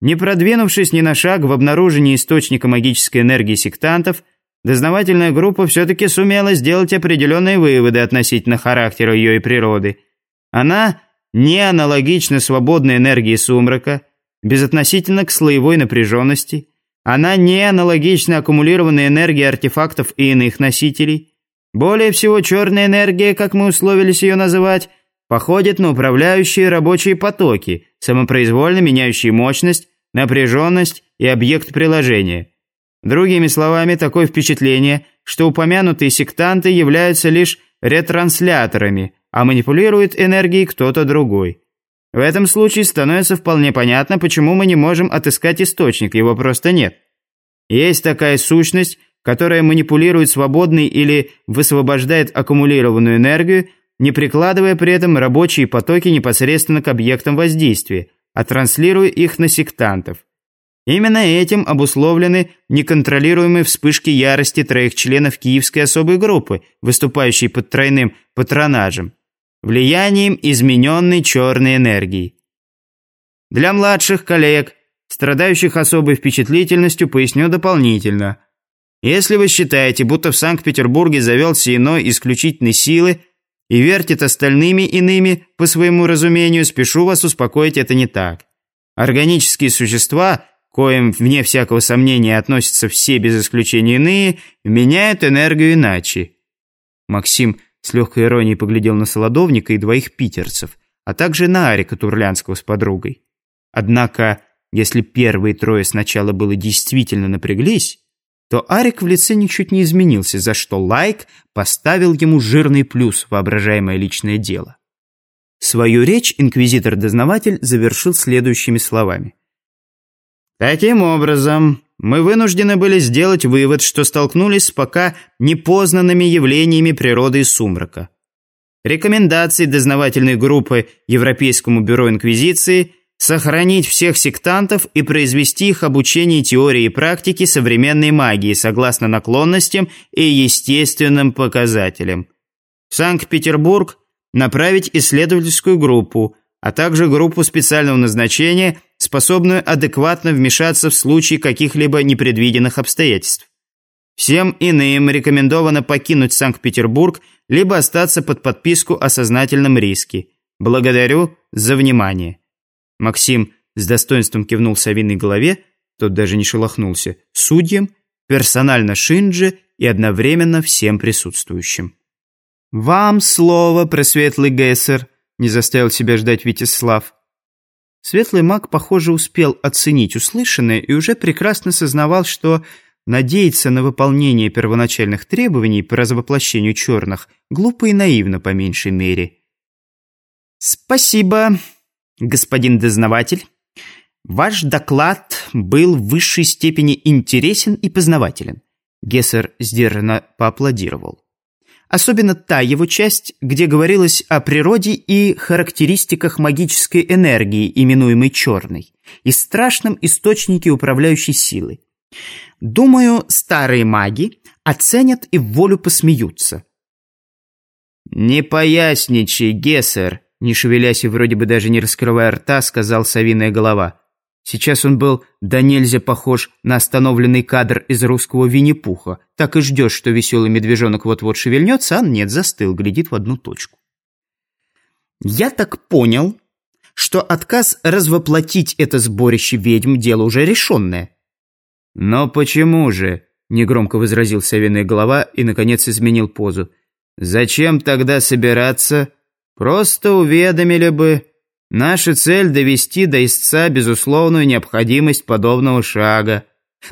Не продвинувшись ни на шаг в обнаружении источника магической энергии сектантов, дознавательная группа все-таки сумела сделать определенные выводы относительно характера ее и природы. Она не аналогична свободной энергии сумрака, безотносительно к слоевой напряженности, она не аналогична аккумулированной энергии артефактов и иных носителей. Более всего, черная энергия, как мы условились ее называть, походит на управляющие рабочие потоки, самопроизвольно меняющие мощность, напряженность и объект приложения. Другими словами, такое впечатление, что упомянутые сектанты являются лишь ретрансляторами, а манипулирует энергией кто-то другой. В этом случае становится вполне понятно, почему мы не можем отыскать источник, его просто нет. Есть такая сущность, которая манипулирует свободной или высвобождает аккумулированную энергию, не прикладывая при этом рабочие потоки непосредственно к объектам воздействия, а транслируя их на сектантов. Именно этим обусловлены неконтролируемые вспышки ярости троих членов киевской особой группы, выступающей под тройным патронажем, влиянием измененной черной энергии. Для младших коллег, страдающих особой впечатлительностью, поясню дополнительно. Если вы считаете, будто в Санкт-Петербурге завелся иной исключительной силы, и вертит остальными иными, по своему разумению, спешу вас успокоить, это не так. Органические существа, коим, вне всякого сомнения, относятся все без исключения иные, меняют энергию иначе. Максим с легкой иронией поглядел на Солодовника и двоих питерцев, а также на Арика Турлянского с подругой. Однако, если первые трое сначала было действительно напряглись, то Арик в лице ничуть не изменился, за что лайк поставил ему жирный плюс воображаемое личное дело. Свою речь инквизитор-дознаватель завершил следующими словами. «Таким образом, мы вынуждены были сделать вывод, что столкнулись с пока непознанными явлениями природы и сумрака. Рекомендации дознавательной группы Европейскому бюро инквизиции – сохранить всех сектантов и произвести их обучение теории и практике современной магии согласно наклонностям и естественным показателям. В Санкт-Петербург направить исследовательскую группу, а также группу специального назначения, способную адекватно вмешаться в случае каких-либо непредвиденных обстоятельств. Всем иным рекомендовано покинуть Санкт-Петербург либо остаться под подписку о сознательном риске. Благодарю за внимание. Максим с достоинством кивнул Савиной голове, тот даже не шелохнулся, судьям, персонально Шинджи и одновременно всем присутствующим. «Вам слово, просветлый Гессер», — не заставил себя ждать Витислав. Светлый маг, похоже, успел оценить услышанное и уже прекрасно сознавал, что надеяться на выполнение первоначальных требований по развоплощению черных глупо и наивно по меньшей мере. «Спасибо», господин дознаватель, ваш доклад был в высшей степени интересен и познавателен. Гессер сдержанно поаплодировал. Особенно та его часть, где говорилось о природе и характеристиках магической энергии, именуемой черной, и страшном источнике управляющей силы. Думаю, старые маги оценят и в волю посмеются. «Не поясничай, Гессер», не шевелясь и вроде бы даже не раскрывая рта, сказал совиная голова. Сейчас он был да нельзя похож на остановленный кадр из русского Винни-Пуха. Так и ждешь, что веселый медвежонок вот-вот шевельнется, а нет, застыл, глядит в одну точку. «Я так понял, что отказ развоплотить это сборище ведьм – дело уже решенное». «Но почему же?» – негромко возразил совиная голова и, наконец, изменил позу. «Зачем тогда собираться Просто уведомили бы. Наша цель – довести до истца безусловную необходимость подобного шага.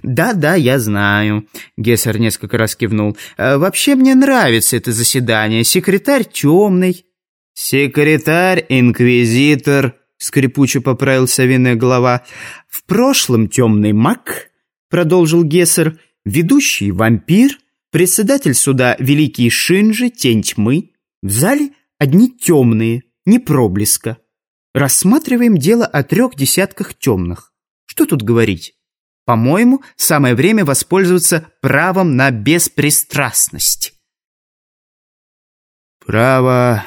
«Да-да, я знаю», – Гессер несколько раз кивнул. «Э, «Вообще мне нравится это заседание. Секретарь темный». «Секретарь-инквизитор», – скрипуче поправил совиная голова. «В прошлом темный маг», – продолжил Гессер, – «ведущий вампир, председатель суда Великий Шинжи, Тень Тьмы. В зале – одни темные, не проблеска. Рассматриваем дело о трех десятках темных. Что тут говорить? По-моему, самое время воспользоваться правом на беспристрастность. Право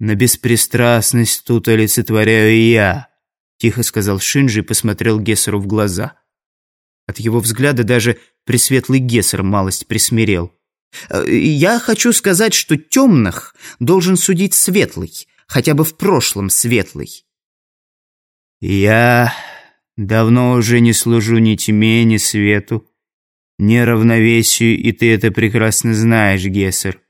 на беспристрастность тут олицетворяю я, — тихо сказал Шинджи и посмотрел Гессеру в глаза. От его взгляда даже пресветлый Гессер малость присмирел. «Э, «Я хочу сказать, что темных должен судить светлый, хотя бы в прошлом светлый». «Я давно уже не служу ни тьме, ни свету, ни равновесию, и ты это прекрасно знаешь, Гессер.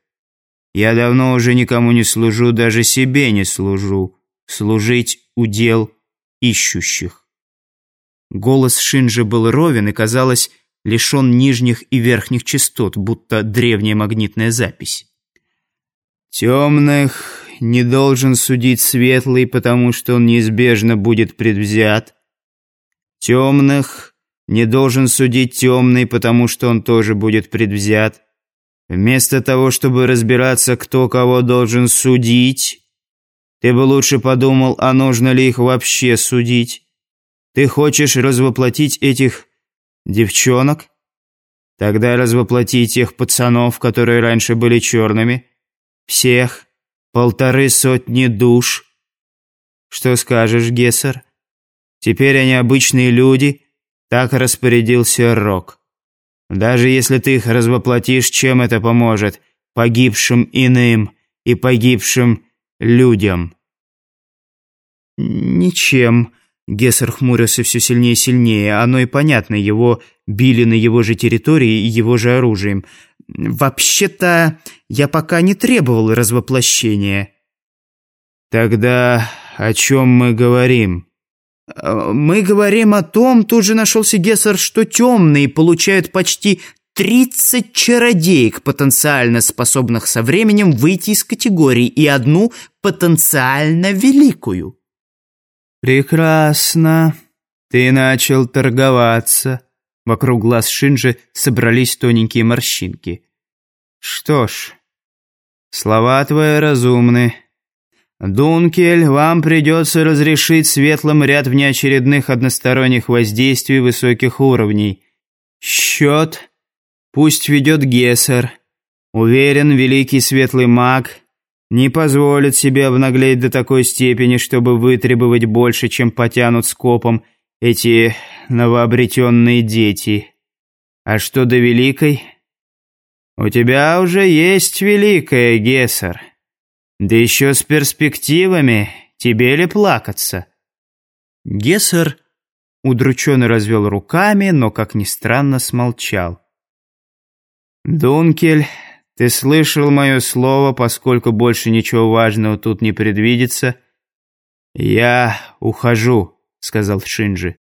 Я давно уже никому не служу, даже себе не служу. Служить удел ищущих». Голос Шинджи был ровен и, казалось, лишен нижних и верхних частот, будто древняя магнитная запись. «Темных не должен судить светлый, потому что он неизбежно будет предвзят. Темных не должен судить темный, потому что он тоже будет предвзят. Вместо того, чтобы разбираться, кто кого должен судить, ты бы лучше подумал, а нужно ли их вообще судить. Ты хочешь развоплотить этих девчонок? Тогда развоплоти тех пацанов, которые раньше были черными. Всех. Полторы сотни душ. Что скажешь, Гессер? Теперь они обычные люди. Так распорядился Рок. Даже если ты их развоплотишь, чем это поможет? Погибшим иным и погибшим людям. «Ничем», Гессер хмурился все сильнее и сильнее. Оно и понятно, его били на его же территории и его же оружием. «Вообще-то я пока не требовал развоплощения». «Тогда о чем мы говорим?» «Мы говорим о том, тут же нашелся Гессер, что темные получают почти 30 чародеек, потенциально способных со временем выйти из категории, и одну потенциально великую». «Прекрасно. Ты начал торговаться». Вокруг глаз Шинджи собрались тоненькие морщинки. «Что ж, слова твои разумны. Дункель, вам придется разрешить светлым ряд внеочередных односторонних воздействий высоких уровней. Счет пусть ведет Гессер. Уверен, великий светлый маг не позволит себе обнаглеть до такой степени, чтобы вытребовать больше, чем потянут скопом эти новообретенные дети. А что до Великой? У тебя уже есть Великая, Гессер. Да еще с перспективами, тебе ли плакаться? Гессер удрученно развел руками, но, как ни странно, смолчал. «Дункель «Ты слышал мое слово, поскольку больше ничего важного тут не предвидится?» «Я ухожу», — сказал Шинджи.